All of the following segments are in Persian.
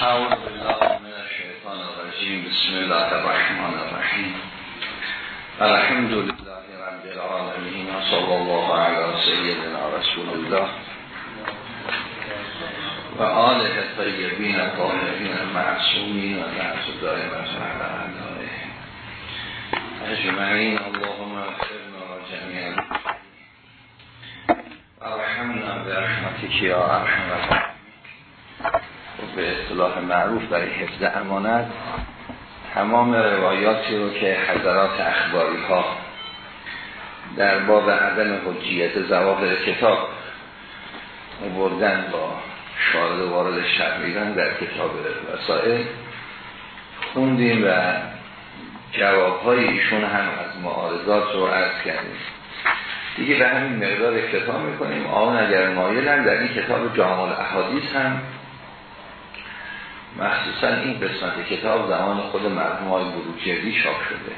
أعوذ بالله من الشيطان الرجيم. بسم الله الرحمن الرحيم. الحمد لله رب العالمين صلى الله على سيدنا رسول الله وآله الطيبين الطاهرين المعصومين والنعس دائما على أعدائه أجمعين اللهم اغفرنا جميعا. وارحمنا برحمتك يا أرحم الراحمين. به اصطلاح معروف برای حفظ امانت تمام روایاتی رو که حضرات اخباری ها در باب عدم حجیت زواهر کتاب بردن با شارد وارد شرمیدن در کتاب وسائل خوندیم و جوابهای ایشون هم از معارضات رو عرض کردیم. دیگه به همین مقدار کتاب می‌کنیم. آن اگر مایلن در این کتاب جامال احادیث هم مخصوصا این قسمت کتاب زمان خود مرحوم های بروجردی شاپ شده.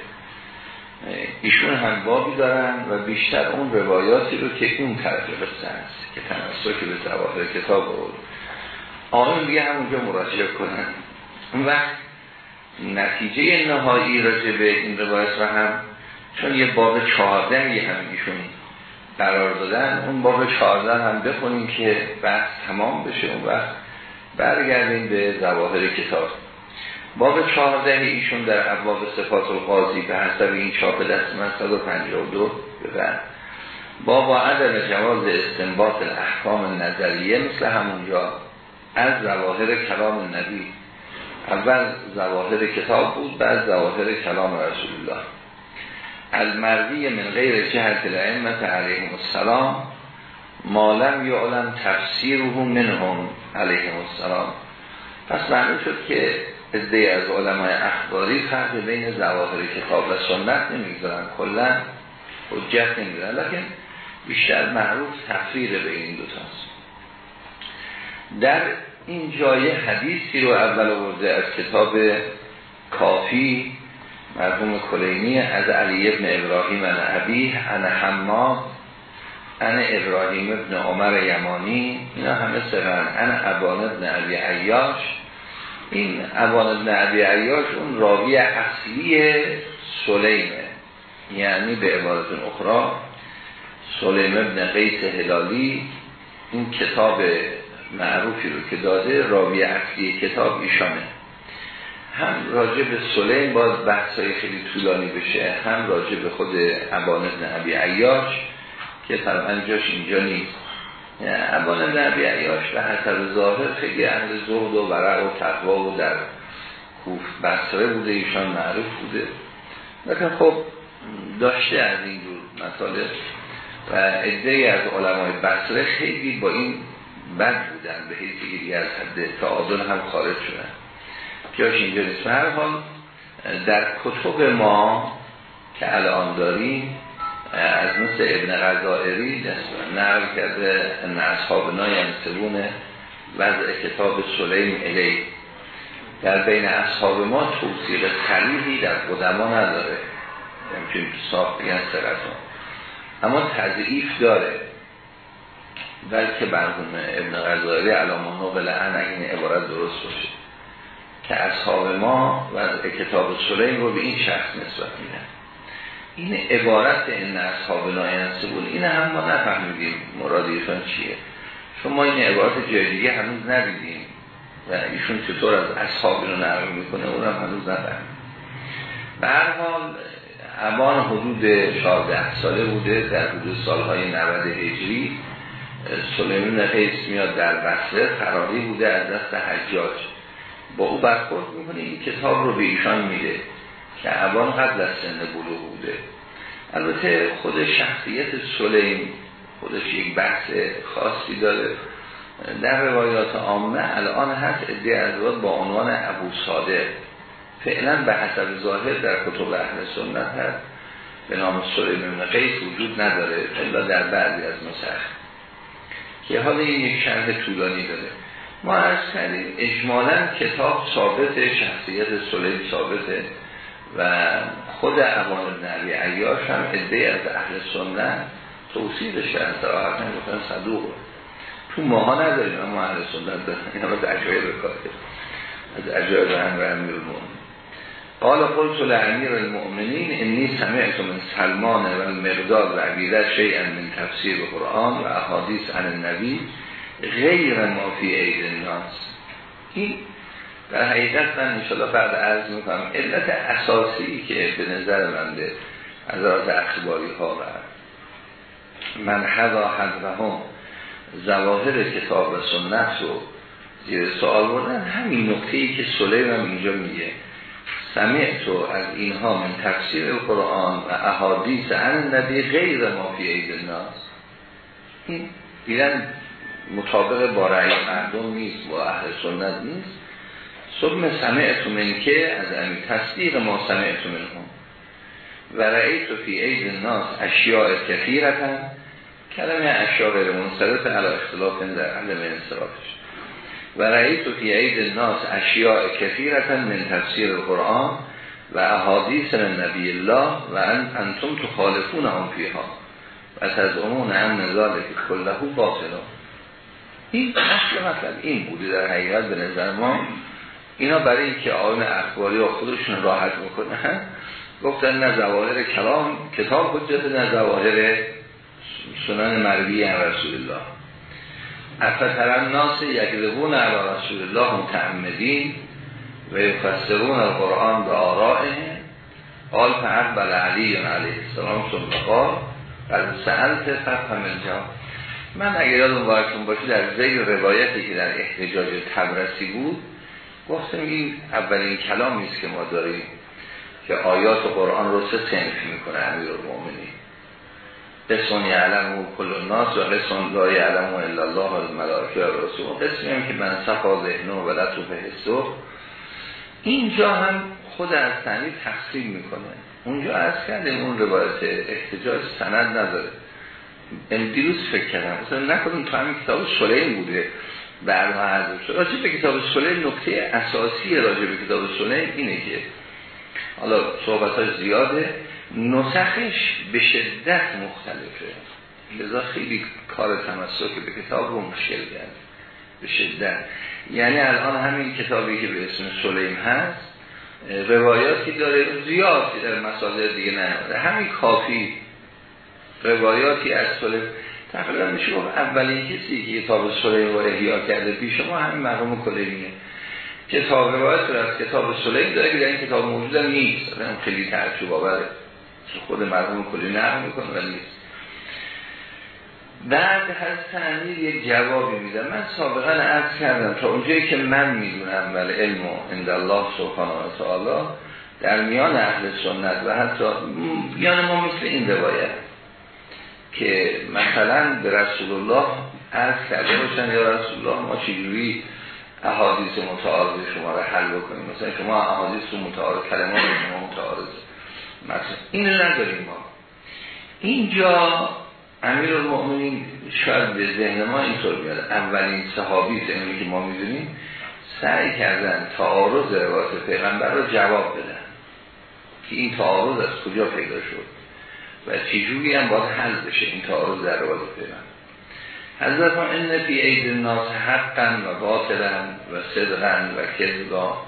ایشون هم بابی دارن و بیشتر اون روایاتی رو که اون قصه هست که که به زواهر کتاب بود. آن دیگه همونجا مراجعه کنن. وقت نتیجه نهایی راجع به این روایت رو هم چون یه باب چهارده یه هم ایشون قرار دادن اون باب چهارده هم بخونیم که بحث تمام بشه اون وقت برگردیم به زواهر کتاب. باب چهارده ایشون در ابواب صفات القاضی به حسب این چاپ دست من 152 ببن باب عدم جواز استنباط الاحکام نظریه مثل همونجا از زواهر کلام نبی. اول زواهر کتاب بود بعد زواهر کلام رسول الله. المردی من غیر جهت الائمه علیهم السلام مالم یعلم تفسیره منهم علیهم السلام. پس معلوم شد که ازده از علمای اخباری فرق بین زواهر کتاب و سنت نمی‌گذارن. کلا حجت نمی‌گذارن لیکن بیشتر معروف تفریق به این دوتاست در این جای حدیثی رو اول آورده از کتاب کافی مرحوم کلینی از علی ابن ابراهیم ان ابیه ان حماد ان ابراهیم ابن عمر یمانی اینا همه سرن. ان ابان ابن عبی عیاش. این ابان ابن عبی عیاش اون راوی اصلی سلیمه. یعنی به عبارت اخرى سلیم ابن قیس هلالی این کتاب معروفی رو که داده راوی اصلی کتاب ایشانه. هم راجع به سلیم باز بحثای خیلی طولانی بشه هم راجع به خود ابان ابن عبی عیاش. که طبعا جاش اینجا نیست. ابان ابن عبی عیاش به حسب ظاهر خیلی اهل زهد و ورع و تقوا و در کوف بسره بوده ایشان معروف بوده. لیکن خب داشته از این جور مطالب و عده از علمای بسره خیلی با این بد بودن به دیگه از حد تعادل هم خارج شدن. جاش اینجا نیست. هر حال در کتب ما که الان داریم از مثل ابن غذائری نقل کرده ان اصحابنا ینسبون وضع کتاب سلیم الی در بین اصحاب ما توصیق خلیلی در قدما نداره. همچنین ساخت بگن سرطان اما تضعیف داره. بلکه برگونه ابن غذائری علامه نقل ان این عبارت درست باشه. که اصحاب ما وضع کتاب سلیم رو به این شخص نسبت میدن. این عبارت این اصحاب ناینسبون این هم ما نفهمیدیم. مرادیشان چیه؟ چون ما این عبارت جای دیگه هنوز ندیدیم و ایشون چطور از اصحاب رو نقل می‌کنه اون هم هنوز نفهمید به هر حال حدود 14 ساله بوده در حدود سالهای 90 هجری. سلیمان قیس میاد در بصره فراری بوده از دست حجاج. با او برخورد می‌کنه این کتاب رو به ایشان میده. که قبل از سن بلوغ بوده. البته خود شخصیت سلیم خودش یک بحث خاصی داره. در روایات عامه الان هست ادعای از با عنوان ابو صادق. فعلا به حسب ظاهر در کتب اهل سنت هست. به نام سلیم ابن قیس وجود نداره الا در بعضی از نسخ. که حالا این یک شرح طولانی داره. ما از کردیم اجمالا کتاب ثابت شخصیت سلیم ثابته. و خود عوان نبی عیاش هم عده از اهل سنت توصیلش کردن سراحت نمی‌تونن صدوق. تو ماها نداریم اما اهل سنت دارن. این همه دعجای بکاره از عجایب امر امیر المؤمنین قال قلت لامیر المؤمنین انی سمعت من سلمان و المقداد و عبیدت شیئا من تفسیر قرآن و احادیث عن النبی غیر ما فی عید الناس. این در حقیقت من انشاءالله بعد عرض می‌کنم علت اساسی که به نظر من به از اخباری ها و من حضا هم زواهر کتاب و سنت رو زیر سوال بردن همین نکته ای که سلیم هم اینجا میگه سمع تو از اینها من تفسیر قرآن و احادیث عن نبی غیر ما فی عید الناس. دیدن مطابق با رأی مردم نیست با اهل سنت نیست. ثم سمعت من که از امی تصدیق ما سمعت من هم. و رأی تو فی عید الناس اشیاء کثیرتن کلمه اشیاء غیر منصرف علی اختلاف در علم انصرافش. و رأی تو فی عید الناس اشیاء کثیرتن من تفسیر القرآن و احادیث من نبی الله و انتم تخالفون هم فیها. و هم نزاله که کله باطلا این اصل مطلب این بودی در حقیقت به نظر ما. اینا برای اینکه آن اخباری و خودشون راحت می‌کنن گفتن نه زواهر کلام کتاب حجت نه زواهر سنن مروی رسول الله. افتر ناس یکذبون علی رسول الله متعمدین و یفسرون القرآن به آرائه. قال فعقبل علی علیه السلام قال قد سألت فهم الجواب من اگر یادم بارتون باشه در زیر روایتی که در احتجاج تبرسی بود گفتم این اولین کلامی است که ما داریم که آیات قرآن رو سه تنف می‌کنه امیر المومنی قسم یعلم کل الناس و قسم لا یعلم الا الله و الملائکه و رسول قسمی هم که من صفا ذهنو و لطف حسو اینجا هم خود از تنی تقسیم می‌کنه. اونجا از کردیم اون روایت احتجاج سند نداره. این دیروز فکر کردم. مثلا نکنیم تو همین کتاب سلیم بوده. بعدها حضر شد راجع به کتاب سلیم نکته اساسی راجع به کتاب سلیم اینه که حالا صحبت های زیاده نسخش به شدت مختلفه. لذا خیلی کار تمسک به کتاب رو مشکل کرد. به شدت. یعنی الان همین کتابی که به اسم سلیم هست روایاتی داره زیادی در مسائل دیگه نه همین کافی روایاتی از سلیم تقریبا میشه گفت اولین کسی که کتاب سلیم رو احیا کرده پیش ما همین مرحوم کلیمیه کتاب روایت رو از کتاب سلیم داره که این کتاب موجود هم نیست. خیلی تعجب آوره. خود مرحوم کلی نقل می‌کنه ولی نیست. بعد از تعمیر یک جوابی میدم من سابقا عرض کردم تا اونجایی که من می‌دونم ولی علم و عند الله سبحانه و تعالی در میان اهل سنت و حتی میان ما مثل این روایت. که مثلا به رسول الله عرض کرده باشن یا رسول الله ما چجوری احادیث متعارض شما رو حل بکنیم؟ مثلا شما احادیث متعارض کلمات شما متعارض مثلا. این نداریم ما. اینجا امیر المؤمنین شاید به ذهن ما اینطور بیاد. اولین صحابی زمینی که ما می‌دونیم سعی کردن تعارض روایت پیغمبر رو جواب بدن که این تعارض از کجا پیدا شد. و چجوری هم باید حل بشه. این تعارض در روایت پیغمبر حضرت ما این فی عید الناس حقا و باطلا و صدقا و کذبا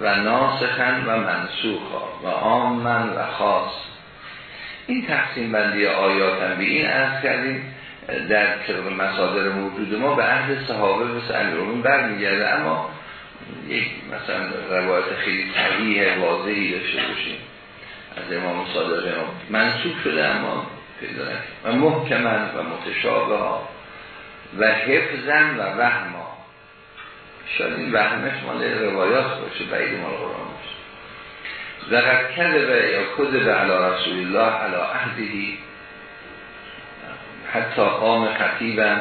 و ناسخن و منسوخا و آمن و خاص. این تقسیم بندی آیات هم به این ارز کردیم. در طبق مسادر موجود ما به عهد صحابه مثل امیرون برمیگرده. اما یک مثلا روایت خیلی صحیح واضحی داشته باشیم. از امام صادق ما منصوب شده اما پیدا و محکمن و متشابه ها و حفظن و وهما. شاید این وهمش مال روایات باشه بعید مال قرآن باشه. وقت کده یا کده به علا رسول الله علا عهدهی حتی قام خطیبا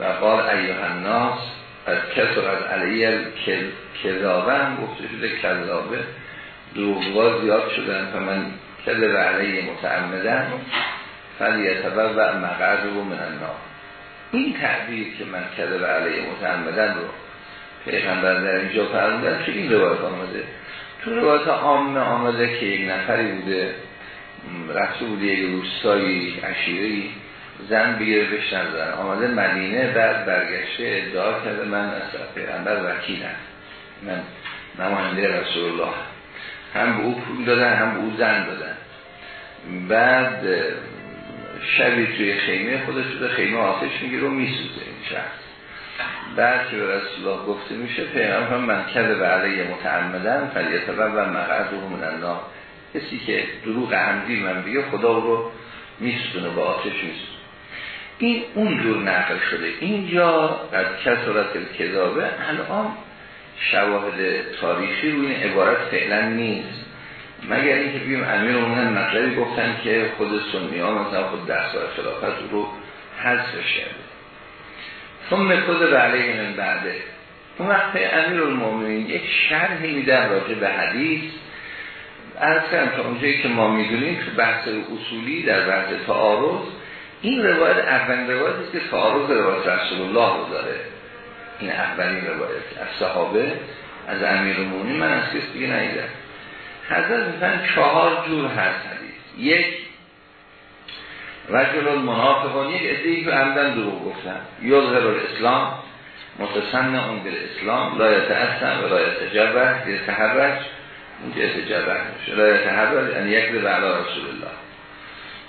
و قال ایوه الناس از کسر از علیه کذابه هم گفته شده کذابه. دروغوا زیاد شدن و من کده و علیه متعمدن فلیتبه و مقعد رو من این تعبیر که من کده و علیه متعمدن رو پیغمبر در اینجا فرمودن که این روایت آمده؟ تو روایت عامه آمده که یک نفری بوده رفته بوده یک روستایی عشیری زن بگیره بشن زن آمده مدینه بعد برگشته ادعا کرده من از پیغمبر وکیلم. من نماینده رسول الله. هم به او پول دادن هم به او زن دادن. بعد شبی توی خیمه خودش به خیمه آتش می‌گیره و میسوزه این شخص. بعد که به رسول الله گفته میشه پیغمبر من کده به علیه متعمدن فلیتبر و مقعد و من الله کسی که دروغ عمدی من بگه خدا رو میسونه با آتش میسونه این اونجور نقل شده. اینجا از کسرت کذابه الان شواهد تاریخی روی این عبارت فعلا نیست. مگر اینکه بیم امیر اونن مطلبی گفتن که خود سنی ها مثلا خود ده سال خلافت رو حذفش کرده ثم خود علیه من بعده. اون وقت امیر المومنین یک شرحی میدن راجع به حدیث. از تا اونجایی که ما می‌دونیم که بحث اصولی در بحث تعارض این روایت اولین روایت است که تعارض روایت رسول الله رو داره. این اولین روایت از صحابه از امیر المومنین من از کسی دیگه نیدم حضرت میفن چهار جور هست حدیث. یک رجل المنافقان یک ادهی که عمدن دروغ گفتن. یظهر الاسلام متصن اون به اسلام لا یتعصم و لا یتجبه یتحرج. اینجا یتجبه میشه. لا یتحرج ان یک علا رسول الله.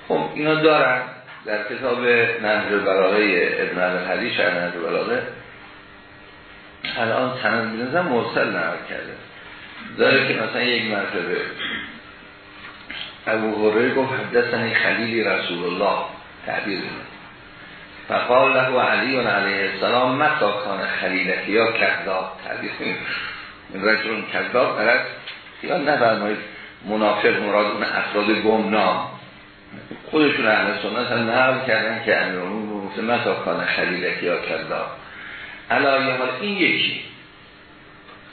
خب اینا دارن. در کتاب نهر براغه ابن الحدی شهر نهر براغه الان تنم بینزم مرسل نهر کرده. داره که مثلا یک مرتبه ابو هره گفت حدثنی خلیلی رسول الله تعبیر فقال له علی و علیه السلام متا کان خلیلتی یا کذاب؟ تعبیر رجل کذاب برد. یا نفرمایید منافق مراد اون افراد گمنام. خودشون اهل سنت هم نقل کردن که امیرمون گفته متا کان خلیلتی یا کذاب؟ علایه حال این یکی.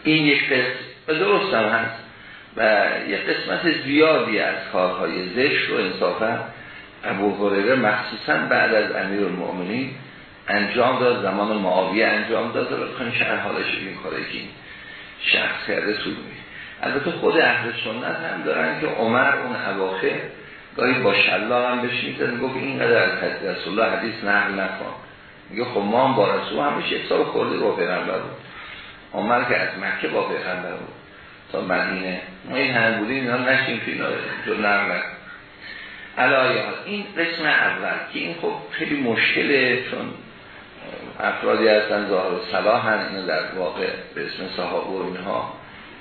این یک قسم و درست هم هست. و یه قسمت زیادی از کارهای زشت و انصافا ابو هریره مخصوصا بعد از امیر المؤمنین انجام داد زمان معاویه انجام داد. و بخواین شهر حالش این کاره که این شخص کرده می البته خود اهل سنت هم دارن که عمر اون اواخر گاهی با شلا هم بهش گفت اینقدر از رسول الله حدیث نقل نکن. میگه خب ما هم با رسول همیشه یک سال خورده با پیغمبر بود. عمر که از مکه با پیغمبر بود. تا مدینه. ما این همه بودیم اینا نشیم که اینا جو نرمک این قسم اول که این خب خیلی مشکله چون افرادی هستن ظاهر و صلاح اینا در واقع به اسم صحابه و اینها.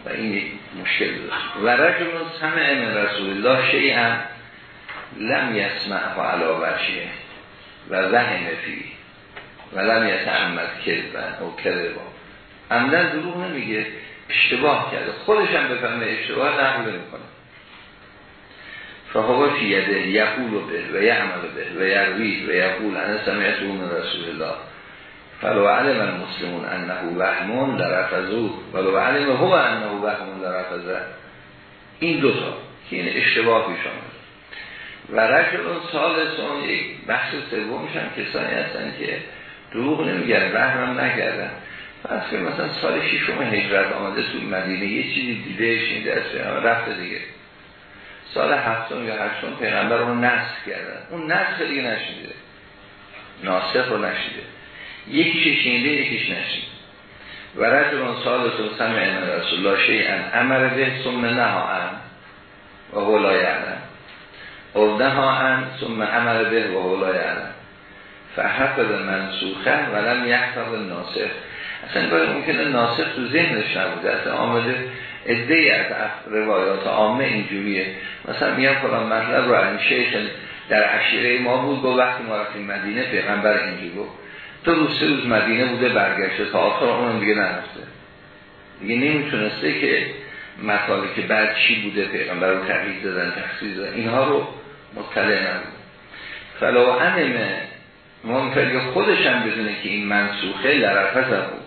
و این مشکل داشت و رجل سمع من رسول الله هم لم یسمع و علا و ذهن فی و لم یتعمد کذبن او کذبا عمدن دروغ نمیگه اشتباه کرده. خودش هم بفهمه اشتباه نقل می‌کنه فهو فی یده یقول به و یعمل به و یروی و یقول انا سمعت من رسول الله. فلو علم المسلمون انه وهمون لرفضو ولو علم هو انه وهمون لرفضه. این دو تا که این اشتباه پیش آمد و رجل سال سون یک بخش سومش هم کسانی هستن که دروغ نمیگن وهم نکردن. پس که مثلا سال شیشم هجرت آمده توی مدینه یه چیزی دیده شنیده از رفته دیگه. سال هفتم یا هشتم پیغمبر رو نسخ کردن. اون نسخ دیگه نشیده. ناسخ رو نشیده. یکیش شنیده یکیش نشید و رجل سال تو سمع رسول الله شیئن امر به ثم نها ان و هو لا یعلم. او نها ان ثم امر به و هو لا یعلم. فحفظ منسوخه ولم یحفظ ناسخ اصلا باید ممکنه ناسخ تو ذهنش نبوده. اصلا آمده ادهی از روایات عامه اینجوریه. مثلا میگم فلان مطلب رو این شیخ در عشیره ما بود با وقتی ما رفتیم مدینه پیغمبر اینجوری گفت. تو روز سه روز مدینه بوده برگشته تا آخر اونم دیگه نرفته. دیگه نمی‌تونسته که مطالبی که بعد چی بوده پیغمبر رو تحریف دادن تخصیص دادن. اینها رو مطلع نبود فلا انمه منفرد خودش هم بدونه که این منسوخه لرفت بود.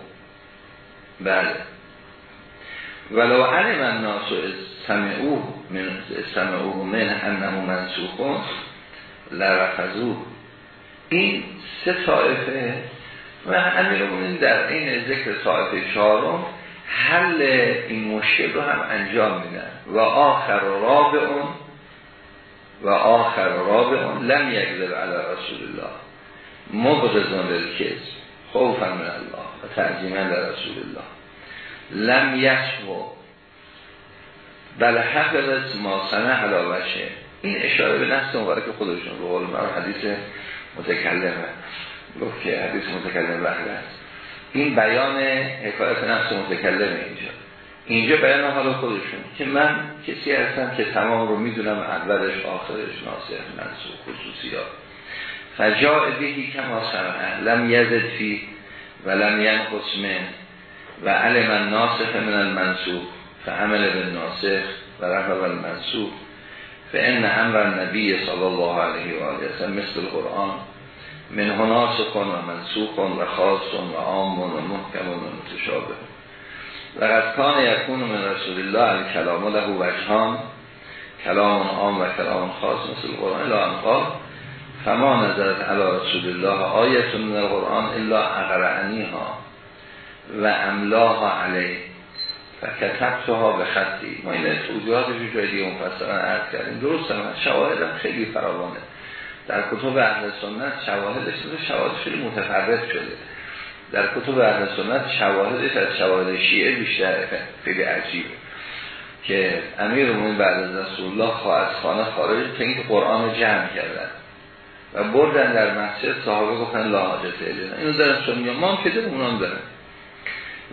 بله. ولو علم الناس سمعوه من سمعوه من انه منسوخون لرفضوه این سه طایفه و امیرمونین در این ذکر طایفه چهارم حل این مشکل رو هم انجام میدن. و آخر راب اون و آخر راب اون لم یکذب علی رسول الله. مبغضون للکذب خوفا من الله و در رسول الله. لم یسو بل حفظت ما سنه علاوشه این اشاره به نفس مبارک خودشون رو قول حدیث متکلمه گفت که حدیث متکلم وحده است. این بیان حکایت نفس متکلمه اینجا. اینجا بیان حال خودشون. که من کسی هستم که تمام رو می‌دونم اولش آخرش ناسخ منصوب خصوصیات. فجاء بهی کما سمعه. لم یزد فی و لم ینقص من. و علم الناسخ من المنصوب فعمل به ناسخ و رفع المنصوب فان امر النبی صلی الله علیه و آله مثل القرآن. من هناس کن و منسوخ و خاص و عام و محکم و متشابه. و قد کان یکون من رسول الله کلام له وجهان. کلام عام و کلام خاص مثل قرآن الا انقال فما نظرت علی رسول الله آیت من القرآن الا اقرعنی ها و املاها علیه و کتبتها به خطی. ما این توضیحاتش جای دیگه مفصلا عرض کردیم. درست هم شواهدم خیلی فراوانه. در کتب اهل سنت شواهدش شواهد خیلی متفرد شده. در کتب اهل سنت شواهدش از شواهد شیعه بیشتر خیلی عجیبه. که امیر مومن بعد از رسول الله خواهد خانه خارج تا اینکه قرآن رو جمع کردن. و بردن در مسجد صحابه گفتن لا حاجت الینا. اینو دارن سنی ما هم که داریم اونام دارن.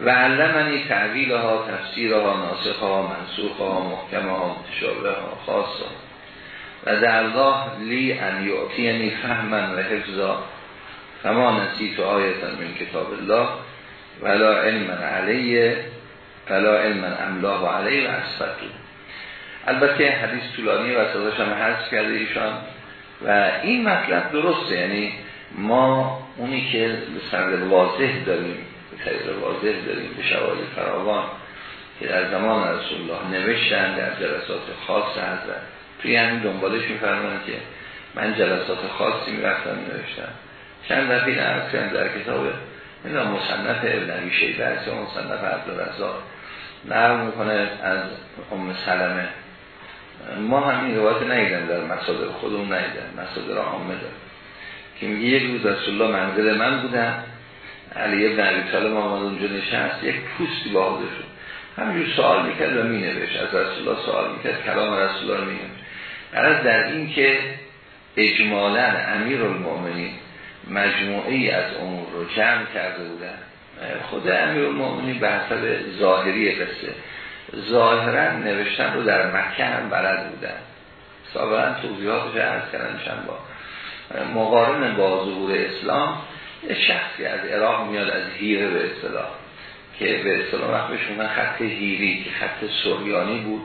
و علمنی تعویل ها تفسیر ها ناسخ ها منسوخ ها محکم ها متشابه ها خاص ها و در الله لی ان یعطینی فهمن و حفظا. فما نسیت آیتا من کتاب الله. ولا علم علیه ولا علم املاه علیه و البته حدیث طولانی و هم حذف کرده ایشان. و این مطلب درسته یعنی ما اونی که سند واضح داریم به طریق واضح داریم به شواهد فراوان که در زمان رسول الله نوشتن در جلسات خاص حضرت توی همین دنبالش میفرمان که من جلسات خاصی می‌رفتم نوشتم. چند دفعه کردم در کتاب این مصنف ابن عبی شیبه هست یا مصنف عبدالرزاق. نرم می‌کنه از ام سلمه. ما هم این روایت نیدن در مصادر خودمون نیدن مصادر عامه دار که میگه یک روز رسول الله منزل من بودن علی ابن عبی طالب آمد اونجا نشست یک پوستی با شد. همینجور سوال می‌کرد و مینوشت از رسول الله سوال می‌کرد کلام رسول الله مینوشت. قرار در این که اجمالا امیر المؤمنین مجموعی از امور رو جمع کرده بودن خود امیر المؤمنین به حسب ظاهری قصه. ظاهرا نوشتن رو در مکه هم بلد بودن. سابقا توضیحاتش عرض کردن با مقارن با ظهور اسلام شخصی از عراق میاد از هیره به اصطلاح که به اصطلاح وقت بهشون خط هیری که خط سوریانی بود.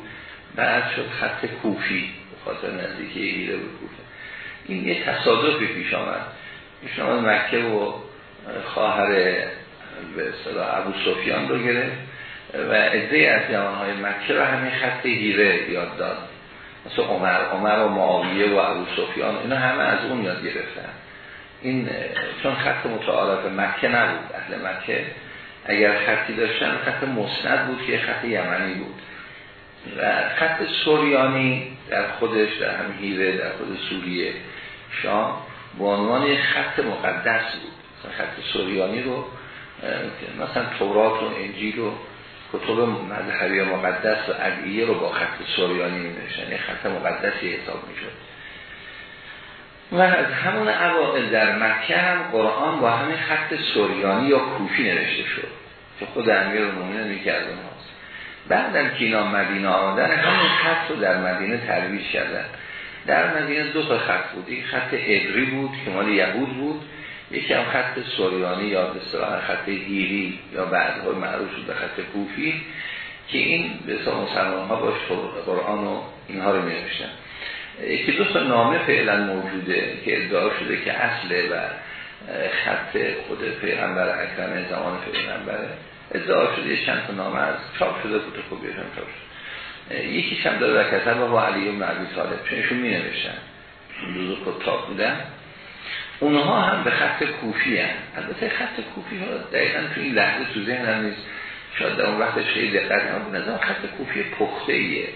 بعد شد خط کوفی خاطر نزدیکی هیره بود کوفه. این یه تصادفی پیش آمد. پیش آمد مکه و خواهر به اصطلاح ابو سفیان رو گرفت. و عده از جوانهای مکه رو همین خط هیره یاد داد. مثل عمر عمر و معاویه و ابو سفیان اینا همه از اون یاد گرفتن. این چون خط متعارف مکه نبود اهل مکه اگر خطی داشتن خط مسند بود که خط یمنی بود. و خط سوریانی در خودش در هم هیره در خود سوریه شام به عنوان خط مقدس بود. خط سوریانی رو مثلا تورات و انجیل و کتب مذهبی مقدس و ادعیه رو با خط سوریانی می یعنی خط مقدسی حساب می شد و از همون اوائل در مکه هم قرآن با همین خط سوریانی یا کوفی نوشته شد که خود امیر المومنین می‌کرد هاست بعدم که اینا مدینه آمدن همین خط رو در مدینه ترویج کردن. در مدینه دو تا خط بود. یک خط ادری بود که مال یهود بود. یکی هم خط سوریانی یا به اصطلاح خط هیری یا بعدها معروف شد به خط کوفی که این به مسلمان ها باش قرآن و اینها رو می نوشتن یکی دو نامه فعلا موجوده که ادعا شده که اصله و خط خود پیغمبر اکرم زمان پیغمبره ادعا شده چند تا نامه از چاپ شده بود خوبی هم چاپ شده. یکی هم داره کتب و علی و عبی طالب چونشون می نوشتن دوزو کتاب بودن اونها هم به خط کوفی هم البته خط کوفی ها دقیقا تو این لحظه تو ذهن هم نیست. شاید در اون وقتش خیلی دقت هم نظام خط کوفی پخته ایه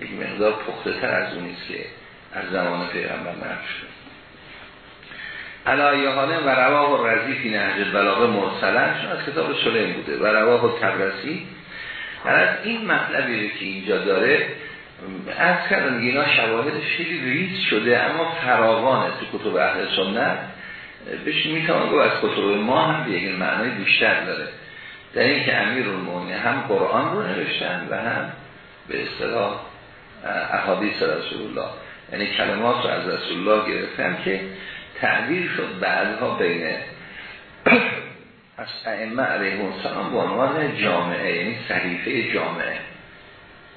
یک مقدار پخته تر از اونیست که از زمان پیغمبر نرم شد علایه حاله و رواه و رزی نهج بلاغه مرسلن. چون از کتاب سلیم بوده و رواه و تبرسی از این مطلبی که اینجا داره از کردن اینا شواهدش خیلی ریز شده اما فراوانه تو کتب اهل سنت. بهش می‌توان گفت از کتب ما هم به یک معنای بیشتر داره. در این که امیر هم قرآن رو نوشتن و هم به اصطلاح احادیث رسول الله یعنی کلمات رو از رسول الله گرفتن که تعبیر شد بعدها بین از ائمه علیه السلام به عنوان جامعه یعنی صحیفه جامعه.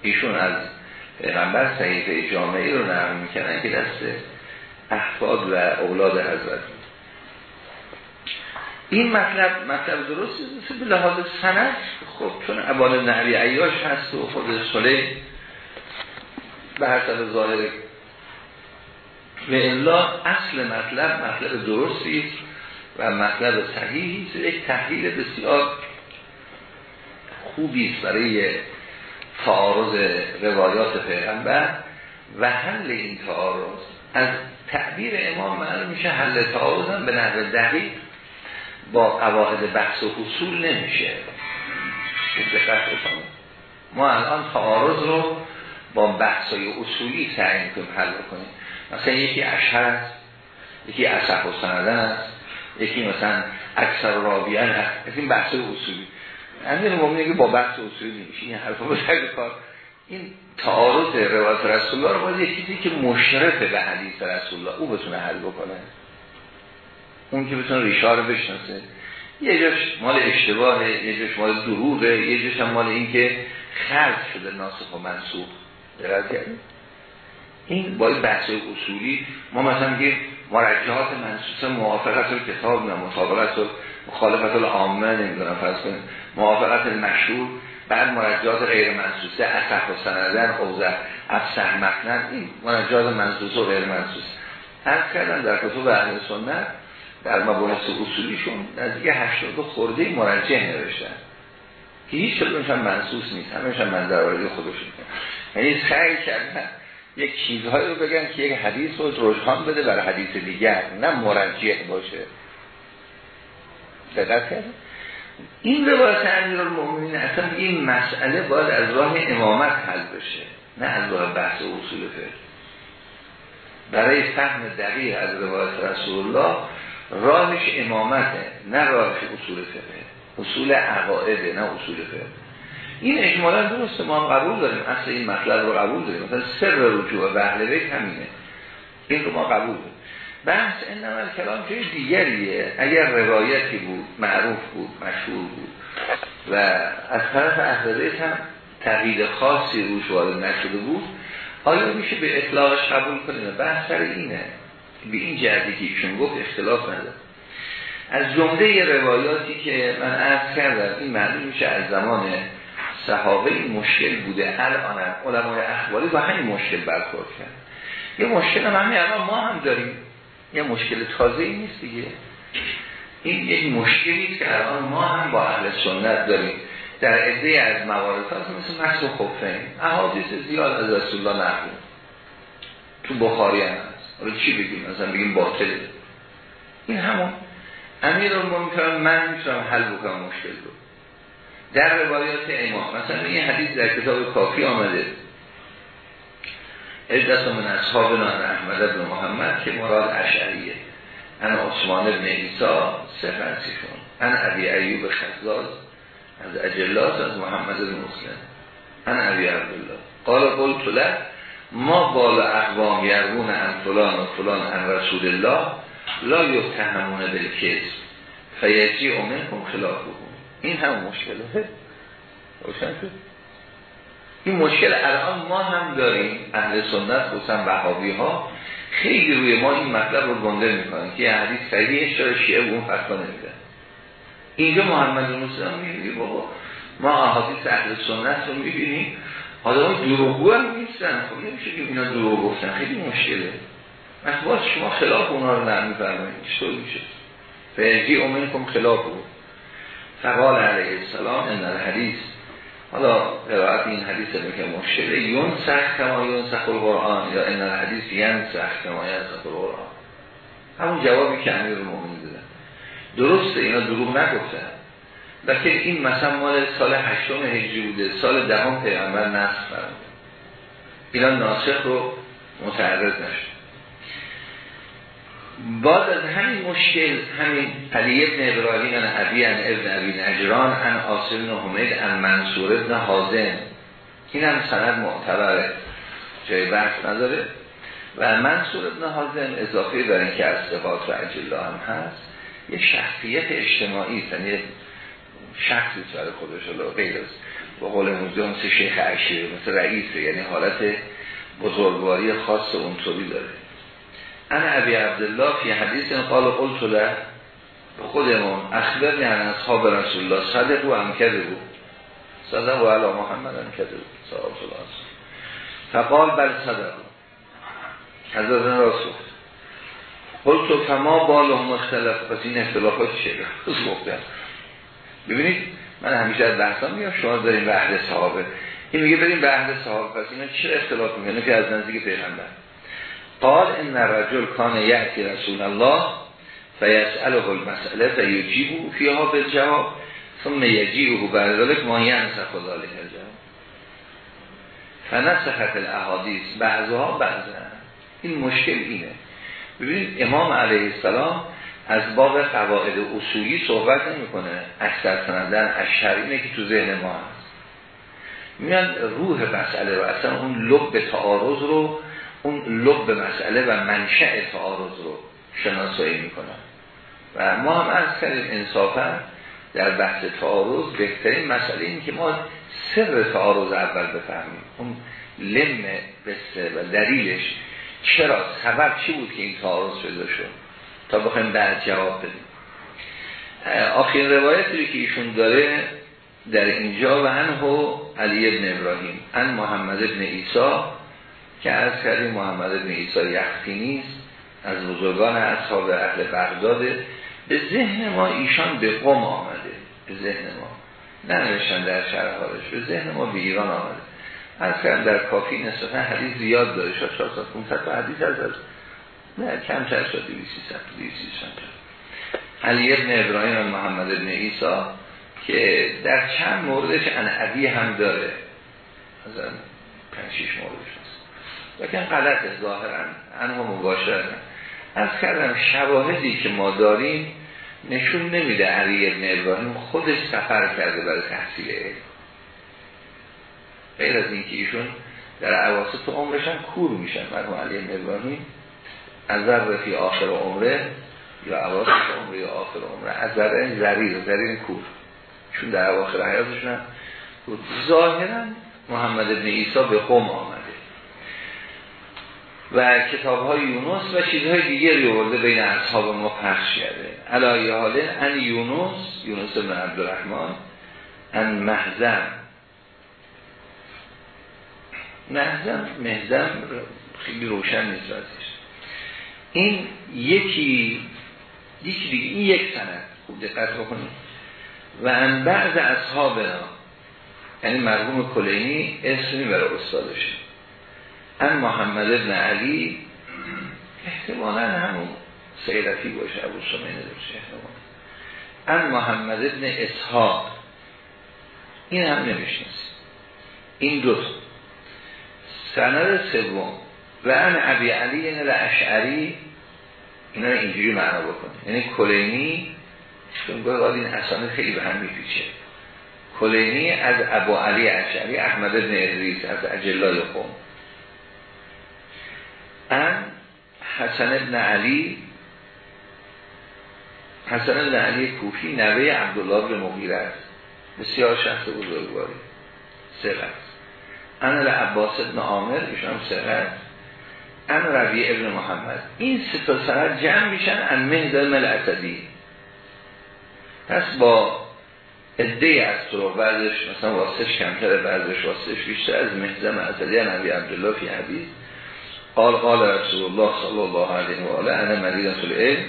ایشون از پیغمبر صحیفه جامعه رو نرم می‌کنن که دست احفاد و اولاد حضرت این مطلب مطلب درست به لحاظ سند خب چون عبال نعوی عیاش هست و خود سلی به هر طب ظاهر به الا اصل مطلب مطلب درستی و مطلب صحیحی یک تحلیل بسیار خوبی است برای تعارض روایات پیغمبر و حل این تعارض. از تعبیر امام معلوم میشه حل تعارض هم به نحو دقیق با قواعد بحث و حصول نمیشه. ما الان تعارض رو با بحث های اصولی سعی کنیم حل کنیم مثلا یکی اشهر است یکی اصح و سندن است یکی مثلا اکثر رابیان هست این بحث اصولی. امیر مومنی با بحث اصولی نمیشه این حرفا به کار. این تعارض روایت رسول الله رو باید یه چیزی که مشرف به حدیث رسول الله او بتونه حل بکنه. اون که بتونه ریشا رو بشناسه. یه جاش مال اشتباهه یه جاش مال دروغه یه جاش هم مال این که خرد شده ناسخ و منصوب درست این باید بحث اصولی ما مثلا میگیم مرجعات منصوص موافقت کتاب نه مطابقت و مخالفت العامه نمی‌دونم فرض کنیم موافقت مشهور بعد مرجعات غیر منصوصه اصح و سندن اوزه افسح مکنن این مرجعات منصوصه و غیر منصوصه هر کردن در کتب اهل سنت در مباحث اصولیشون نزدیک 80 خورده مرجع نوشتن. که هیچ کدومش هم منصوص نیست همش هم من در خودشون یعنی سعی کردن. یک چیزهایی رو بگن که یک حدیث رو رجحان بده بر حدیث دیگر نه مرجع باشه. دقت کرد این روایت امیر المؤمنین اصلا این مسئله باید از راه امامت حل بشه نه از راه بحث اصول فقه. برای فهم دقیق از روایت رسول الله راهش امامته نه راهش اصول فقه. اصول عقائده نه اصول فقه. این اجمالا درست ما هم قبول داریم اصل این مطلب رو قبول داریم. مثلا سر رجوع به اهل بیت همینه. این رو ما قبول داریم. بحث این نمال کلام جای دیگریه. اگر روایتی بود معروف بود مشهور بود و از طرف اهل هم تغییر خاصی روش وارد نشده بود آیا میشه به اطلاقش قبول کنیم. بحث سر اینه. به این جهتی که ایشون گفت اختلاف نداره. از جمله روایاتی که من عرض کردم این معلوم میشه از زمان صحابه این مشکل بوده. الان علمای اخباری با همین مشکل برخورد کرد. یه مشکل هم همین الان ما هم داریم. یه مشکل تازه ای نیست دیگه. این یک مشکلی که الان ما هم با اهل سنت داریم. در عده از موارد هست مثل مسح خفین. احادیث زیاد از رسول الله نقل تو بخاری هم هست. حالا چی بگیم؟ مثلا بگیم باطله. این همون. امیر المومنین من می‌تونم حل بکنم مشکل رو. در روایات امام مثلا این حدیث در کتاب کافی آمده. عدت من اصحابنا احمد بن محمد که مراد اشعریه. انا عثمان بن ایسا سفرسیشون. ان عبی ایوب خزاز از اجلات از محمد بن مسلم ان عبی عبدالله. قال قلت له ما بال اقوام یرون ان فلان و فلان ان رسول الله لا یتهمون بالکذب فیجی کن خلاف بود این هم مشکله. روشن شد؟ این مشکل الان ما هم داریم اهل سنت خصوصا وهابی ها خیلی روی ما این مطلب رو گنده می‌کنن که حدیث صحیحش داره شیعه اون فتوا نمیده. اینجا محمد مسلم میگه بابا ما احادیث اهل سنت رو می‌بینیم. آدم دروغگو هم نیستن. خب نمیشه که اینا دروغ گفتن. خیلی مشکله. باز شما خلاف اونا رو نمیفرمایید چطور میشه؟ فیجی اومن کن خلاف بود فقال علیه السلام ان الحدیث حالا قرائت این حدیث که مشکله یون سخت کما یون سخت القرآن یا ان الحدیث ین سخت کما ین سخت القرآن. همون جوابی که امیر المؤمنین دادن درسته اینا دروغ نگفتن. لیکن این مثلا مال سال هشتم هجری بوده سال دهم پیغمبر نصف فرمود اینا ناسخ رو متعرض نشد. بعد از همین مشکل همین علی ابن ابراهیم ان عبی ان ابن عبی نجران ان آصر بن حمید ان منصور ابن حازم. این هم سند معتبره جای بحث نداره. و منصور ابن حازم اضافه دارن که از صفات و عجل هم هست. یه شخصیت اجتماعی یعنی شخصی برای خودش رو غیر از با قول موزه مثل شیخ عشیر مثل رئیسه یعنی حالت بزرگواری خاص اونطوری داره. انا ابی عبدالله فی حدیث قال قلت له خودمون اخبرنی عن اصحاب رسول الله صدق و هم کده بود صدق و علا محمد هم کده بود صحاب الله. فقال بل صدق. حضرت رسول. قلت و فما بالهم اختلاف پس این اختلافات چیه؟ گفتم ببینید من همیشه از بحثا میگم شما داریم به اهل صحابه. این میگه بریم به اهل صحابه پس اینا چرا اختلاف می‌کنه که از نزدیک پیغمبر. قال ان رجل کان یعتی رسول الله فیسأله المسئله فیجیبو فیها بالجواب ثم یجیبو بعد ذلك ما ینسخ ذلك الجواب. فنسخت الاحادیث بعضها بعضا این مشکل اینه. ببینید امام علیه السلام از باب قواعد اصولی صحبت نمی‌کنه. اکثر سندن از شرینه که تو ذهن ما هست. میان روح مسئله رو اصلا اون لب تعارض رو اون لب مسئله و منشأ تعارض رو شناسایی می‌کنن. و ما هم از کردیم انصافا در بحث تعارض بهترین مسئله این که ما سر تعارض اول بفهمیم. اون لم بسته و دلیلش چرا سبب چی بود که این تعارض شده شد؟ تا بخوایم بعد جواب بدیم. آخرین روایتی که ایشون داره در اینجا و انهو علی ابن ابراهیم ان محمد ابن ایسا که از کردیم محمد ابن ایسا یختی نیست از بزرگان اصحاب اهل بغداد به ذهن ما ایشان به قم آمده به ذهن ما. ننوشتن در شرح حالش به ذهن ما به ایران آمده. از کردیم در کافی نسبتا حدیث زیاد داره شاید شاید تا حدیث از نه کمتر شد دیویسی ست دیویسی علی ابن ابراهیم محمد ابن ایسا که در چند موردش انعبی هم داره. از پنج شیش موردش. هست لیکن غلط ظاهرا. انها مباشر از کردم شواهدی که ما داریم نشون نمیده علی ابن ابراهیم خودش سفر کرده برای تحصیل غیر از اینکه ایشون در عواسط عمرش هم کور میشن. مرحوم علی ابن ابراهیم از فی آخر عمره یا عواسط عمره یا آخر عمره. از ذره زریر زریر کور. چون در اواخر حیاتشون ظاهرا محمد ابن عیسی به قوم آمده و کتاب های یونس و چیزهای دیگری آورده بین اصحاب ما پخش کرده. علایه حاله ان یونس یونس بن عبدالرحمن ان محزم محزم محزم خیلی روشن نیست ازش. این یکی یکی دیگه این یک سند. خوب دقت بکنید. و ان بعض اصحابنا یعنی مرحوم کلینی اسمی برای استادشه ان محمد ابن علی احتمالا همون سیرفی باشه ابو سمینه باشه احتمالا. ان محمد ابن اسحاق. این هم نمیشنست این دو سند سوم. و ان ابی علی یعنی اشعری. اینا اینجوری معنا بکنه. یعنی کلینی چون گاهی این حسانه خیلی به هم میپیچه. کلینی از ابو علی اشعری احمد بن ادریس از اجلال قوم ان حسن ابن علی حسن ابن علی کوفی نوه عبدالله بن مغیره است. بسیار شخص بزرگواری. سر است. ان لعباس ابن عامر ایشان سر است. ان ربیع ابن محمد. این سه تا سند جمع میشن ان مهدل مل اسدی پس با عده از طرق بعضش مثلا واسطش کمتر بعضش واسطش بیشتر. از محزم اصلی نبی عبدالله فی حدیث. قال قال رسول الله صلی الله علیه و آله انا مدینه العلم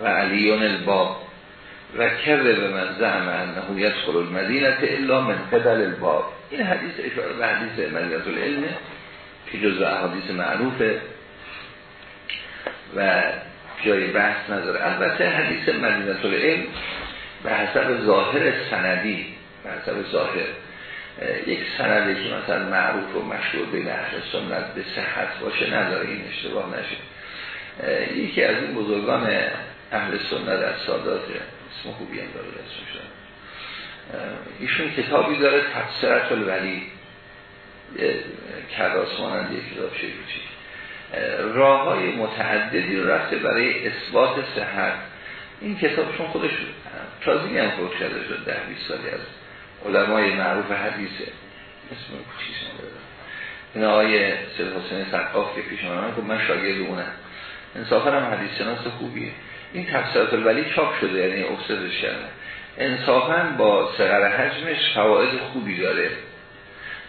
و علیون الباب. و به من زعم انه یدخل المدینه الا من قبل الباب. این حدیث اشاره به حدیث مدینه العلم که جزء احادیث معروفه و جای بحث نداره. البته حدیث مدینه العلم به حسب ظاهر سندی به حسب ظاهر یک سنده که مثلا معروف و مشهور بین اهل سنت به صحت باشه نداره این اشتباه نشه. یکی از این بزرگان اهل سنت از سادات اسم خوبی هم داره اسمش. ایشون کتابی داره تفسیرت الولی. کراس مانند یک کتاب شیروچی راه های متعددی رو رفته برای اثبات صحت. این کتابشون خودش تازگی هم خود کرده شد ده بیست سالی از علمای معروف حدیثه اسم کوچیش نداره. این آقای سید حسین سقاف که پیش من که من شاگرد اونم. انصافا هم حدیث شناس خوبیه. این تفسیرات الولی چاپ شده یعنی افتادش کرده انصافا با سقر حجمش فواید خوبی داره.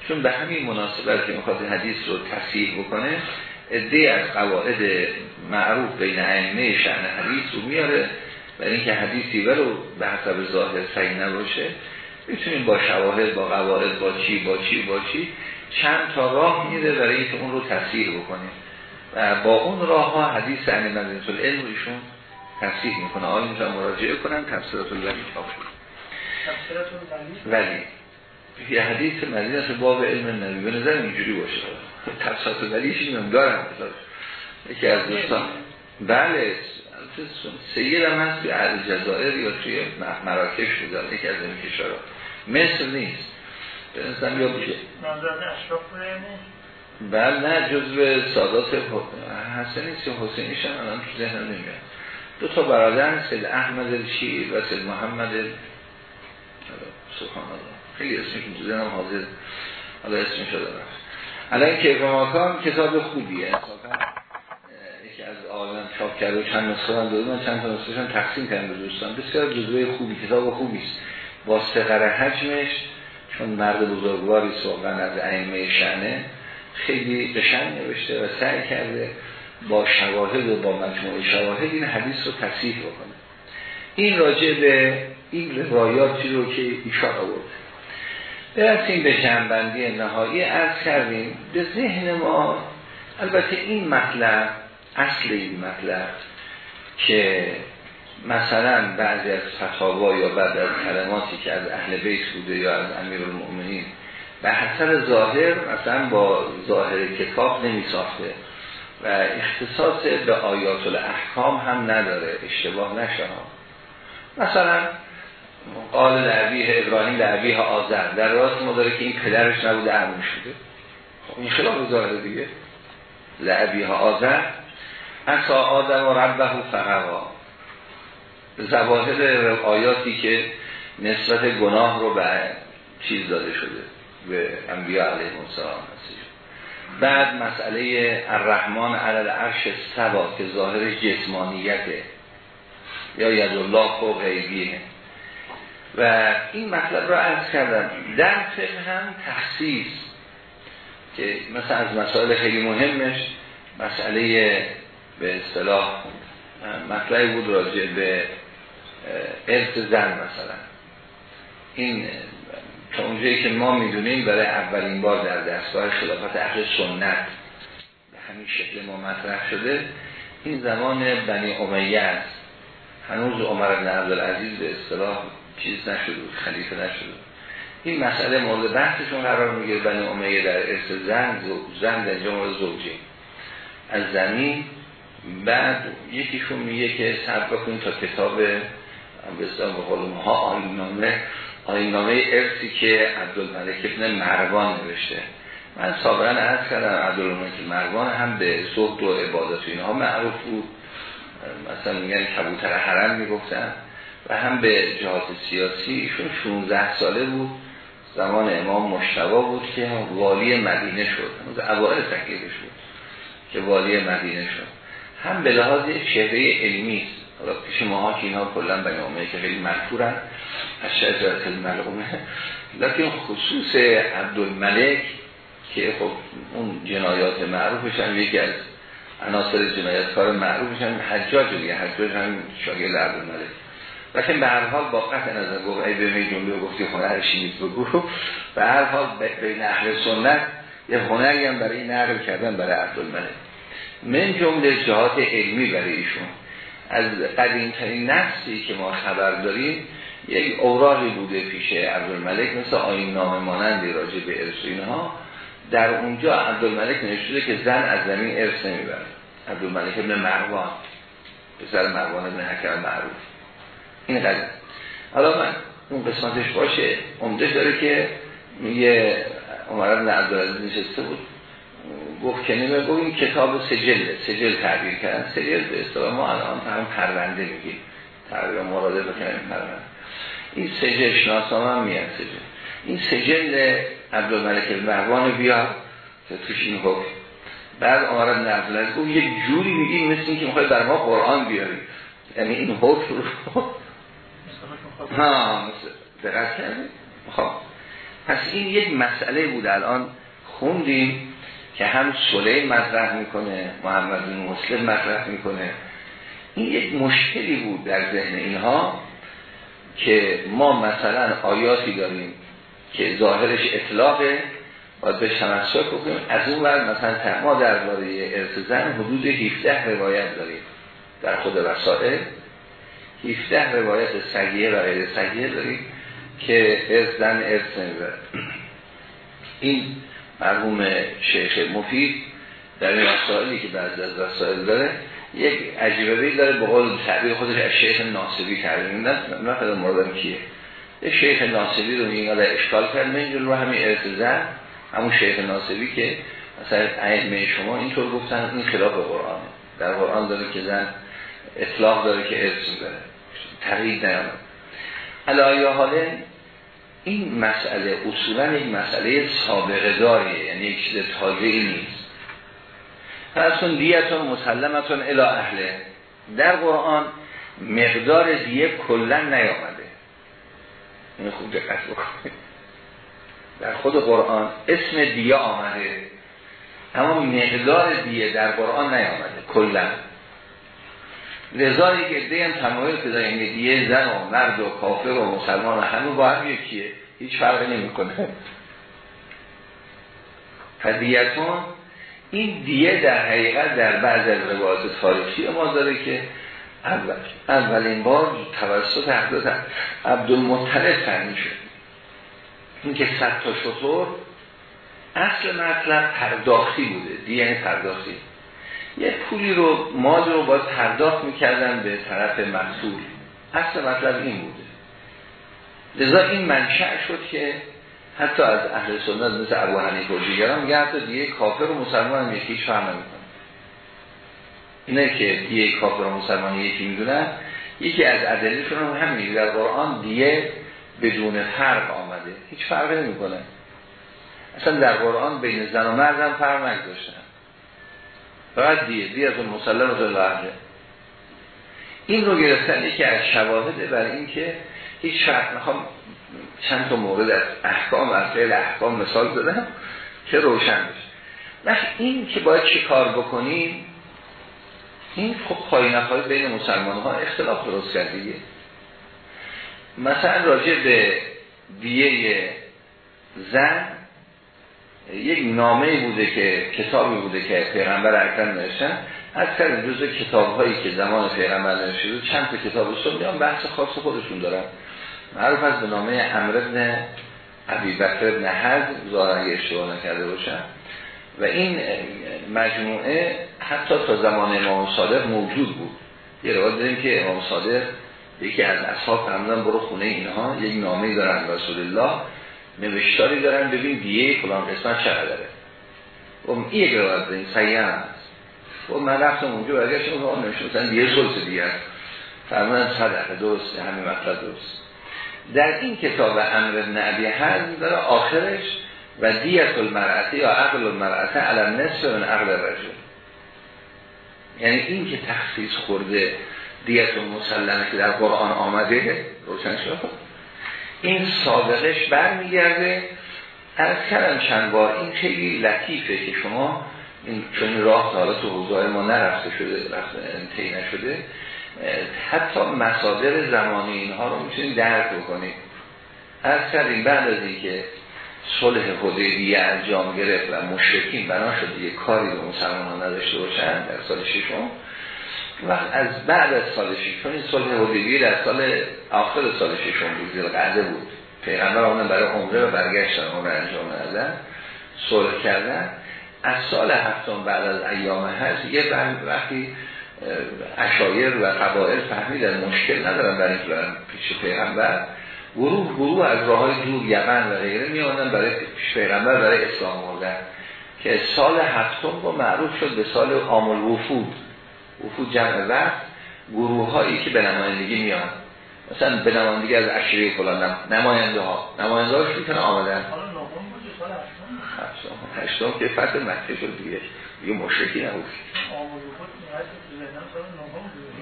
چون به همین مناسبت که می‌خواد حدیث رو تصحیح بکنه عده از قواعد معروف بین ائمه شأن حدیث رو میاره. برای اینکه حدیثی ولو به حسب ظاهر صحیح نباشه می‌تونیم با شواهد با قواعد با چی با چی با چی چند تا راه میده برای اینکه اون رو تصحیح بکنیم. و با اون راه ها حدیث عن مدینه العلم رو ایشون تصحیح می‌کنه. آیا اینجا مراجعه کنن تفسیرات الولی چاپ ولی یه حدیث مدینه باب علم نبی به نظر اینجوری باشه. تفسیرات الولی هم دارم یکی از دوستان. بله سید هم هست به عرض جزائر یا توی مراکش بودن. یکی از این کشورها. مصر نیست. به نظرم یا بشه بله نه جزو سادات حسنی نیست یا حسینیش هم الان تو ذهنم نمیاد. دو تا برادر سید احمد الشیر و سید محمد سبحان الله خیلی اسمشون تو ذهنم حاضر. حالا اسمش رو دارم. الان که ماکان کتاب خوبیه. یکی از آقایان چاپ کرده و چند نسخه من داده من چند تا نسخه هم تقسیم کردم به دوستان. بسیار جزوه خوبی کتاب خوبی است. با سقر حجمش چون مرد بزرگواری واقعا از ائمه شنه خیلی قشنگ نوشته و سعی کرده با شواهد و با مجموعه شواهد این حدیث رو تصحیح بکنه. این راجع به این روایاتی رو که ایشان آورد. برسیم به جنبندی نهایی. از کردیم به ذهن ما البته این مطلب اصل این مطلب که مثلا بعضی از فتاوا یا بعد از کلماتی که از اهل بیت بوده یا از امیر المؤمنین به حسب ظاهر مثلا با ظاهر کتاب نمی ساخته و اختصاص به آیات الاحکام هم نداره اشتباه نشه مثلا قال لعبیه ابراهیم لعبیه آذر در راست ما داره که این پدرش نبوده عمو شده. خب این خلاف ظاهر دیگه. لعبیه آذر اصا آدم و ربه فقوا زواهر آیاتی که نسبت گناه رو به چیز داده شده به انبیاء علیه السلام بعد مسئله الرحمن علی عرش سوا که ظاهر جسمانیته یا ید الله و غیبیه و این مطلب رو عرض کردم. در فقه هم تخصیص که مثلا از مسائل خیلی مهمش مسئله به اصطلاح مطلعی بود راجع به ارث زن مثلا. این تا اونجایی که ما می‌دونیم برای اولین بار در دستگاه خلافت اهل سنت به همین شکل ما مطرح شده این زمان بنی امیه است. هنوز عمر بن عبدالعزیز به اصطلاح چیز نشده خلیفه نشده. این مسئله مورد بحثشون قرار میگه بنی امیه در ارث زن زن در جمع زوجی از زمین بعد یکیشون میگه که سبقه کنید تا کتاب بسیار به قول ما آینامه آینامه ارسی که عبدالملک ابن مروان نوشته. من سابقا عرض کردم عبدالملک مروان هم به زهد و عبادت و اینها معروف بود. مثلا میگن کبوتر حرم می‌گفتن و هم به جهات سیاسی. ایشون 16 ساله بود. زمان امام مشتبا بود که والی مدینه شد. از اوائل تکلیفش بود که والی مدینه شد. هم به لحاظ چهره علمی حالا پیش ماها که اینا کلا به که خیلی مشهورن از شجرت الملعومه لیکن خصوص عبدالملک که خب اون جنایات معروفش هم یکی از عناصر جنایتکار معروفش هم حجاج دیگه حجاج هم شاگرد عبدالملک. لیکن به هر حال با قطع نظر گفت ای به می جمله گفتی هنرشی نیست بگو. به هر حال بین اهل سنت یه هنری هم برای نقل کردن برای عبدالملک. من جمله جهات علمی برای ایشون. از قدیمترین نفسی که ما خبر داریم یک اوراقی بوده پیش عبدالملک مثل آین نامه مانندی راجع به ارث اینها. در اونجا عبدالملک نشده که زن از زمین ارث نمی‌بره عبدالملک ابن مروان پسر مروان ابن حکم معروف. این قدیم حالا من اون قسمتش باشه. عمده داره که یه عمر ابن عبدالعزیز نشسته بود. گفت که نمه گفت این کتاب سجل سجل تعبیر کردن. سجل به اصطلاح ما الان هم پرونده میگیم. تعبیر مراده بکنیم پرونده. این سجل شناسان هم میاد سجل. این سجل عبدالملک مروان بیاد که توش این حکم. بعد ابن عبدالعزیز گفت یک جوری میگیم مثل این که می‌خوای بر ما قرآن بیاری. یعنی این حکم رو ها دقت کردیم خب. پس این یک مسئله بود. الان خوندیم. که هم سلیم مطرح می‌کنه محمد بن مسلم مطرح می‌کنه. این یک مشکلی بود در ذهن اینها که ما مثلا آیاتی داریم که ظاهرش اطلاقه باید به تمسک کنیم از اون ور مثلا ما درباره ارث زن حدود 17 روایت داریم در خود وسائل. 17 روایت سگیه و غیر سگیه داریم که ارث زن ارث این مرحوم شیخ مفید در این وسائلی که بعض از وسائل داره یک عجیبه داره به قول تعبیر خودش از شیخ ناصبی نه نه مردم کیه؟ یک شیخ ناصبی رو میگه اشکال کرد من رو همین ارث زن همون شیخ ناصبی که مثلا ائمه شما اینطور گفتن این خلاف قرآن در قرآن داره که زن اطلاق داره که ارث داره. تغییر نیامد. علایه حاله این مسئله اصولا یک مسئله سابقه داریه یعنی یک چیز تازه ای نیست فرسون دیتون مسلمتون الا اهله در قرآن مقدار دیه کلا نیامده. این خوب دقت بکنید. در خود قرآن اسم دیه آمده. اما مقدار دیه در قرآن نیامده. کلا. لذایی که دیگه هم تمایل که داریم دیه زن و مرد و کافر و مسلمان و همه با هم یکیه. هیچ فرقی نمی کنه فدیتون این دیه در حقیقت در بعض از روایات تاریخی ما داره که اول اولین بار توسط حضرت عبدالمطلب تنی شد. این که صد تا شطور اصل مطلب پرداختی بوده. دیه پرداختی. یه پولی رو مال رو باید پرداخت می‌کردن به طرف محصول. اصل مطلب این بوده. لذا این منشأ شد که حتی از اهل سنت مثل ابو حنیفه و دیگران میگه حتی دیگه کافر و مسلمان هم یکیش فهم نمی‌کنه اینه که دیگه کافر و مسلمان یکی می‌دونن. یکی از ادلهشون هم همین در قرآن دیگه بدون فرق آمده. هیچ فرقی نمی‌کنه. اصلا در قرآن بین زن و مرد هم فرق نگذاشتن. فقط دیه دیه از اون مسلم از این رو گرفتن یکی از شواهده برای اینکه هیچ فرق می‌خوام چند تا مورد از احکام از فعل احکام مثال زدم که روشن بشه. وقت این که باید چه کار بکنیم این خب پایینه های بین مسلمان ها اختلاف درست کردیه مثلا راجع به دیه زن یک نامه بوده که کتابی بوده که پیغمبر اکرم نوشتن. از کردن جزء کتاب هایی که زمان پیغمبر نوشته چند تا کتاب سنی بحث خاص خودشون دارن معروف از به نامه امر ابن عبی بکر ابن حد ظاهرا اشتباه نکرده باشن و این مجموعه حتی تا زمان امام صادق موجود بود. یه روایت داریم که امام صادق یکی از اصحاب فرمودن برو خونه اینها. یک نامه دارن رسول الله. نوشتاری دارن ببین دیه فلان قسمت چقدره. و این یک روایت داریم سیعه هست و من رفتم اونجا برگشتم اون نوشتن دیه سلس دیگه فرمودن صدقه درست همین مطلب درست در این کتاب امر نبی حزم داره آخرش و دیت المرأته یا عقل المرأته علم نصف من عقل رجل یعنی این که تخصیص خورده دیت المسلمه که در قرآن آمده روشن شد؟ این سابقش برمیگرده. از کردم چند بار این خیلی لطیفه که شما این چون راه حالا تو حوضای ما نرفته شده رفته نشده حتی مصادر زمانی اینها رو می‌تونید درک بکنید. از کردیم بعد از اینکه صلح حدیبیه انجام گرفت و مشرکین بنا شد یه کاری به مسلمان ها نداشته باشن در سال ششم وقت از بعد از سال شش چون این صلح حدیبیه در سال آخر سال ششم بود قعده بود. پیغمبر اون برای عمره و برگشتن اون انجام ندادن صلح کردن. از سال هفتم بعد از ایام هست یه وقتی اشایر و قبائل فهمیدن مشکل ندارن برای اینکه برن پیش پیغمبر گروه گروه از راه های دور یمن و غیره میاندن برای پیش پیغمبر برای اسلام آوردن که سال هفتم با معروف شد به سال آمل وفود وفود جمع وقت گروه هایی که به نمایندگی میان. مثلا به نمایندگی از اشریه فلان نماینده ها نماینده هاش می‌تونه آمدن. هشتم؟ که فتح مکه شد دیگه. دیگه مشرکی نبود.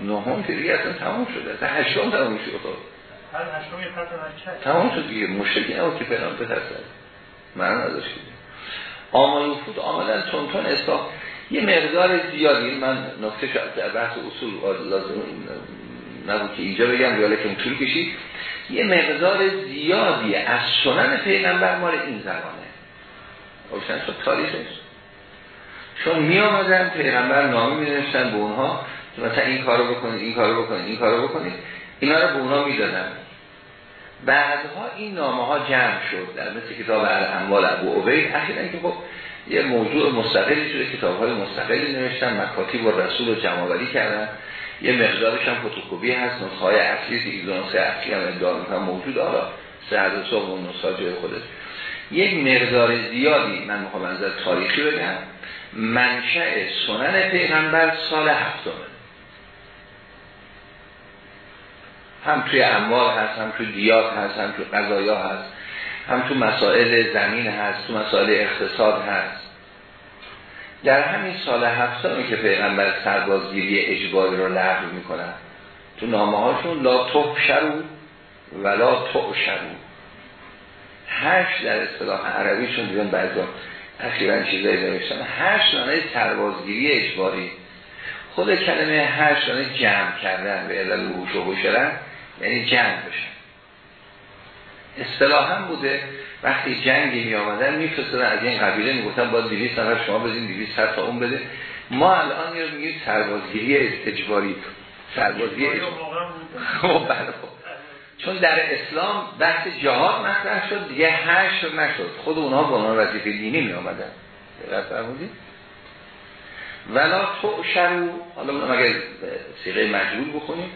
نهم که دیگه اصلا تمام شده تا هشتم تمام شد. تمام شد دیگه. مشرکی نبود که پیغام بترسد من نداشت. آمال وفود آمدن تون تون اصلاح یه مقدار زیادی من نکته شد در بحث اصول لازم نبود که اینجا بگم یا که طول کشید. یه مقدار زیادی از سنن پیغمبر مال این زمانه. روشن شد تاریخش. چون می آمدن پیغمبر نامی می به اونها. که مثلا این کارو بکنید این کارو بکنید این کارو بکنید. اینا رو به اونها می‌دادن. بعدها این نامه ها جمع شد. در مثل کتاب اموال ابو عبید. اخیرا که خب یه موضوع مستقلی شده کتاب های مستقلی نوشتن مکاتیب و رسول رو جمع کردن. یه مقدارش هم فتوکپی هست نسخه های اصلی که نسخه اصلی هم ادعا می‌کنم موجود. حالا سه صبح و نسخه جای خودش. یک مقدار زیادی من می‌خوام از تاریخی بگم. منشأ سنن پیغمبر سال هفتمه. هم توی اموال هست هم توی دیات هست هم توی قضایا هست. هم تو مسائل زمین هست تو مسائل اقتصاد هست. در همین سال هفتمی که پیغمبر سربازگیری اجباری رو لغو می‌کنن تو نامه هاشون لا شرو ولا شرو هشت در اصطلاح عربیشون دیدن بعضا اخیرا چیزایی نوشتن. هشت نانه سربازگیری اجباری. خود کلمه هشت نانه جمع کردن به علل روش و حشرن یعنی جمع بشن اصطلاحا بوده. وقتی جنگی می آمدن میفرستدن از این قبیله می‌گفتن با 200 نفر شما بدین 200 تا اون بده. ما الان میگیم سربازگیری اجباری سربازگیری اجباری خب بله خب. چون در اسلام بحث جهاد مطرح شد دیگه هشت نشد. خود اونها با اونها وظیفه دینی می آمدن. ولا تو شرو حالا اگر سیغه مجبور بخونیم.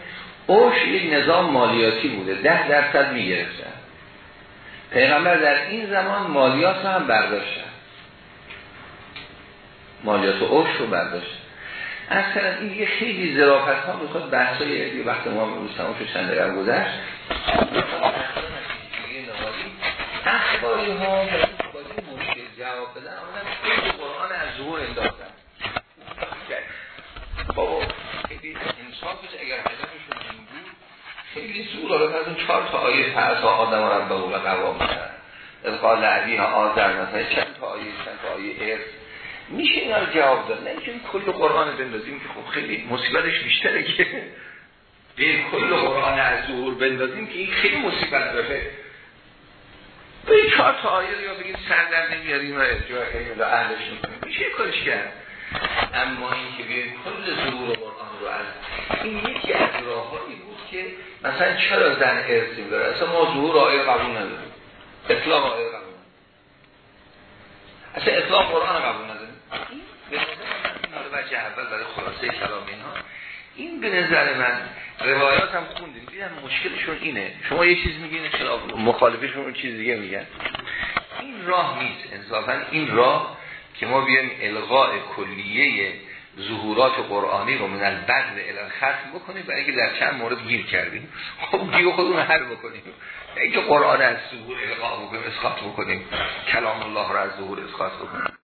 اوش یک نظام مالیاتی بوده. ده درصد می گرفتن. پیغمبر در این زمان مالیات هم برداشتن مالیات اوش رو برداشتن اصلا این یه خیلی ظرافت ها بخواد بحثای یه وقت ما روز تمام شد چند دقیقه گذشت. اخباری ها بازی مشکل جواب بدن آمدن خیلی قرآن از ظهور انداختن. بابا انصافش اگر این بود خیلی زور آره از اون چهار تا آیه فرسا آدم را به قول قوام کرد از قال عبی ها آذر مثلا چند تا آیه چند تا آیه ارث. میشه اینا رو جواب داد؟ نه اینکه کل قرآن بندازیم که خب خیلی مصیبتش بیشتره که به کل قرآن از ظهور بندازیم که این خیلی مصیبت داره. به چهار تا آیه یا بگیم سر در نمیاریم و ارجاع کنیم و اهلش می‌کنیم. میشه کرد. اما این که به کل ظهور قرآن رو از این یکی از راههایی بود که مثلا چرا زن ارزیم داره اصلا ما ظهور آیه قبول نداریم. اطلاق آیه قبول اصلا اطلاق قرآن قبول نداریم. به نظر من اول برای خلاصه کلام اینها این به نظر من روایات هم خوندیم. دیدم مشکلشون اینه. شما یه چیز میگین مخالفشون اون چیز دیگه میگن. این راه نیست. انصافا این راه که ما بیایم الغاء کلیه ظهورات قرآنی رو من البدل الان ختم بکنیم برای اینکه در چند مورد گیر کردیم خب گیر خودمون حل بکنیم. اینکه قرآن از ظهور الغاء بکنیم اسقاط بکنیم کلام الله رو از ظهور اسقاط بکنیم.